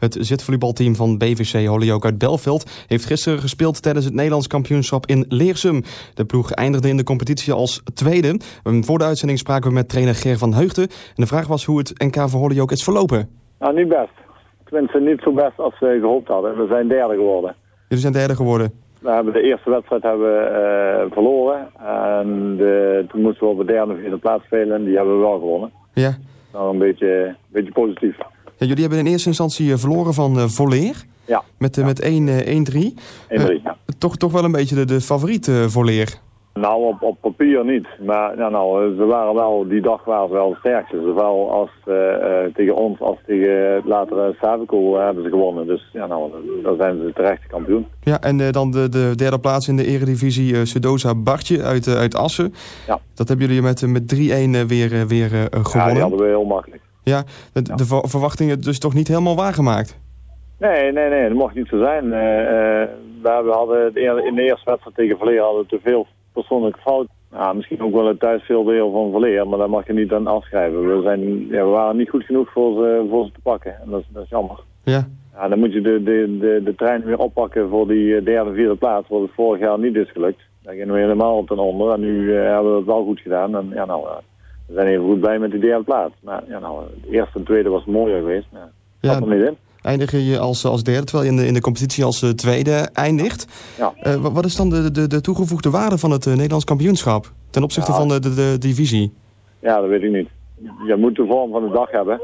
Het zitvolleybalteam van BVC Holyoke uit Belveld heeft gisteren gespeeld tijdens het Nederlands kampioenschap in Leersum. De ploeg eindigde in de competitie als tweede. Voor de uitzending spraken we met trainer Ger van Heugden. En de vraag was hoe het NK voor Holyoke is verlopen. Nou, niet best. Tenminste, niet zo best als we gehoopt hadden. We zijn derde geworden. Jullie zijn derde geworden. We hebben de eerste wedstrijd hebben we, eh, verloren. En de, toen moesten we op de derde of vierde plaats spelen. En die hebben we wel gewonnen. Ja. Nou, een beetje, een beetje positief. Ja, jullie hebben in eerste instantie eh, verloren van uh, Volleer. Ja. Met, uh, met 1-3. 1-3, ja. toch, toch wel een beetje de, de favoriet Volleer. Nou, op, op papier niet. Maar ja, nou, ze waren wel, die dag waren ze wel de sterkste. Zowel als, uh, tegen ons als tegen latere Savico hebben ze gewonnen. Dus ja, nou, dan zijn ze terecht kampioen. Ja, en uh, dan de, de derde plaats in de eredivisie uh, Sudosa Bartje uit, uit Assen. Ja. Dat hebben jullie met, met 3-1 weer, weer gewonnen. Ja, die hadden we heel makkelijk. Ja, de, ja. verwachtingen dus toch niet helemaal waargemaakt? Nee, nee, nee, dat mocht niet zo zijn. we hadden in de eerste wedstrijd tegen Verleer hadden te veel persoonlijke fout. Ja, misschien ook wel het thuisveeldeel van Verleer, maar daar mag je niet aan afschrijven. We, zijn, ja, we waren niet goed genoeg voor ze, voor ze te pakken en dat is, dat is jammer. Ja. ja. Dan moet je de, de, de, de trein weer oppakken voor die derde, vierde plaats, wat het vorig jaar niet is gelukt. Daar gingen we helemaal ten onder en nu uh, hebben we het wel goed gedaan. En ja, nou, uh, we zijn even goed blij met die derde plaats. Maar ja, nou, de eerste en tweede was mooier geweest, maar ja, er niet in eindig je als, als derde, terwijl je in de, in de competitie als uh, tweede eindigt. Ja. Uh, wat is dan de, de, de toegevoegde waarde van het uh, Nederlands kampioenschap ten opzichte Ja. van de, de, de divisie? Ja, dat weet ik niet. Je moet de vorm van de dag hebben.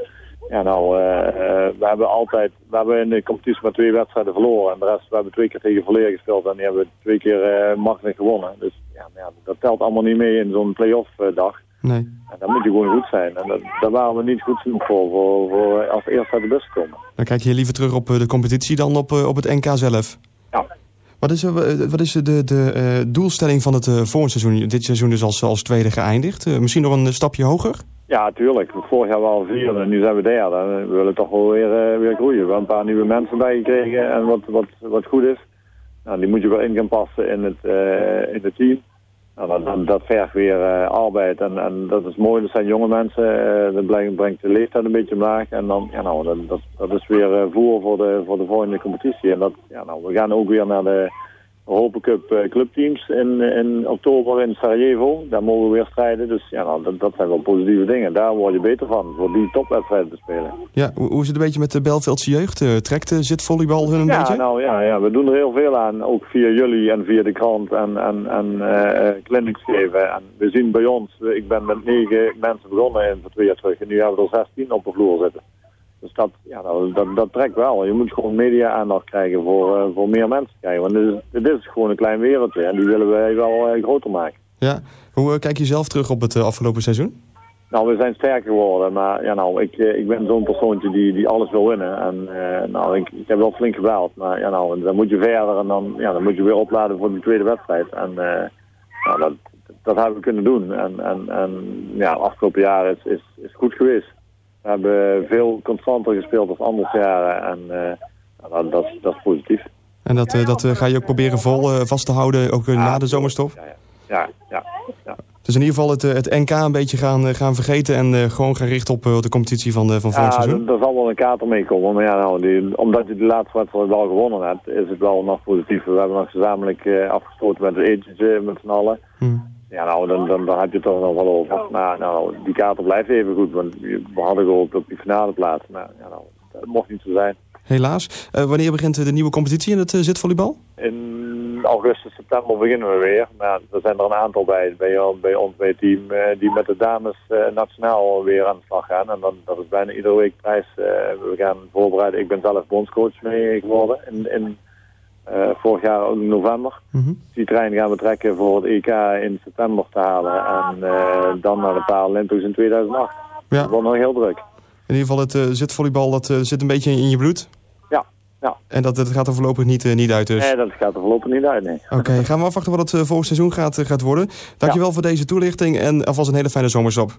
Ja, nou, eh, eh, we hebben altijd, we hebben in de competitie maar twee wedstrijden verloren. En de rest, we hebben twee keer tegen Verleer gespeeld en die hebben we twee keer eh makkelijk gewonnen. Dus ja, dat telt allemaal niet mee in zo'n play-off eh, dag. Nee. En dan moet je gewoon goed zijn. En dat, daar waren we niet goed genoeg voor, voor, voor als eerste uit de bus te komen. Dan kijk je liever terug op eh, de competitie dan op, eh, op het NK zelf. Ja. Wat is, eh, wat is de, de doelstelling van het voorseizoen? Dit seizoen dus als, als tweede geëindigd. Misschien nog een stapje hoger? Ja, tuurlijk. Vorig jaar waren we vierde en nu zijn we derde. We willen toch wel weer, weer groeien. We hebben een paar nieuwe mensen bijgekregen en wat, wat, wat goed is. Nou, die moet je weer in gaan passen in het, uh, in het team. Nou, dat, dat vergt weer uh, arbeid en, en dat is mooi. Dat zijn jonge mensen. Uh, dat brengt, de leeftijd een beetje omlaag. En dan, ja, nou, dat, dat, dat is weer uh, voer voor de, voor de volgende competitie. En dat, ja, nou, we gaan ook weer naar de Hopen Cup uh, clubteams in, in oktober in Sarajevo. Daar mogen we weer strijden. Dus ja, nou, dat, dat zijn wel positieve dingen. Daar word je beter van, voor die topwedstrijden te spelen. Ja, hoe, is het een beetje met de Belveldse jeugd? Uh, trekt zit volleybal hun een ja, beetje? Nou, ja, ja, we doen er heel veel aan. Ook via jullie en via de krant en, en, en uh, clinics geven. En we zien bij ons, ik ben met negen mensen begonnen in voor twee jaar terug. En nu hebben we er 16 op de vloer zitten. Dus dat, ja, nou, dat, dat trekt wel. Je moet gewoon media-aandacht krijgen voor, uh, voor meer mensen krijgen. Want dit is, dit is gewoon een klein wereldje en die willen wij wel uh, groter maken. Ja. Hoe uh, kijk je zelf terug op het afgelopen seizoen? Nou, we zijn sterker geworden, maar ja, nou, ik, ik ben zo'n persoontje die, die alles wil winnen. En nou, ik, ik heb wel flink gebeld, maar ja, nou, dan moet je verder en dan, ja, dan moet je weer opladen voor die tweede wedstrijd. En nou, dat, dat hebben we kunnen doen. En, en, en ja, afgelopen jaar is, is, is goed geweest. We hebben veel constanter gespeeld dan andere jaren en uh, dat, dat, dat, is positief. En dat, uh, dat uh, ga je ook proberen vol vast te houden, ook ja, na de zomerstop? Ja, ja. ja, ja. Dus in ieder geval het, het NK een beetje gaan, gaan vergeten en gewoon gaan richten op de competitie van, van volgend ja, seizoen? er zal wel een kater meekomen, maar ja, nou, die, omdat je de laatste wedstrijd wel gewonnen hebt, is het wel nog positief. We hebben nog gezamenlijk afgestoten met het etentje met z'n allen. Hmm. Ja, nou, dan, dan, dan heb je het toch nog wel over. Maar nou, die kater blijft even goed, want we hadden gehoopt op die finale plaats. Maar ja, nou, dat mocht niet zo zijn. Helaas. Uh, wanneer begint de nieuwe competitie in het uh, zitvolleybal? In augustus, september beginnen we weer. Maar er zijn er een aantal bij, bij, bij ons, bij het team, uh, die met de dames nationaal weer aan de slag gaan. En dan, dat is bijna iedere week prijs. we gaan voorbereiden. Ik ben zelf bondscoach mee geworden in, in uh, vorig jaar ook in november. Mm -hmm. Die trein gaan we trekken voor het EK in september te halen. En uh, dan naar de Paralympics in 2008. Ja. Dat wordt nog heel druk. In ieder geval, het uh, zitvolleybal dat, zit een beetje in je bloed. Ja. ja. En dat, dat gaat er voorlopig niet, niet uit dus? Nee, dat gaat er voorlopig niet uit, nee. Oké, okay, gaan we afwachten wat het volgend seizoen gaat, gaat worden. Dankjewel ja. voor deze toelichting en alvast een hele fijne zomerstop.